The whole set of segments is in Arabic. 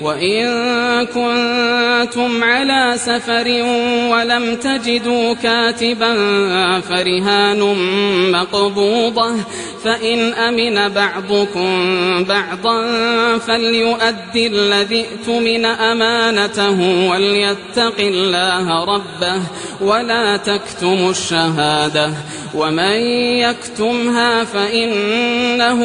وإن كنتم على سفر ولم تجدوا كاتبا فرهان مقبوضة فإن أمن بعضكم بعضا فليؤدي الذي ائتمن أمانته وليتق الله ربه ولا تكتموا الشهادة ومن يكتمها فإنه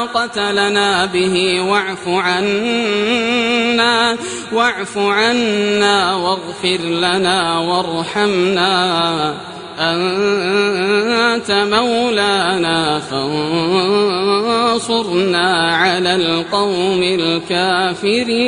طاقة لنا به واعف عنا واعف عنا واغفر لنا وارحمنا. أنت مولانا فانصرنا على القوم الكافرين.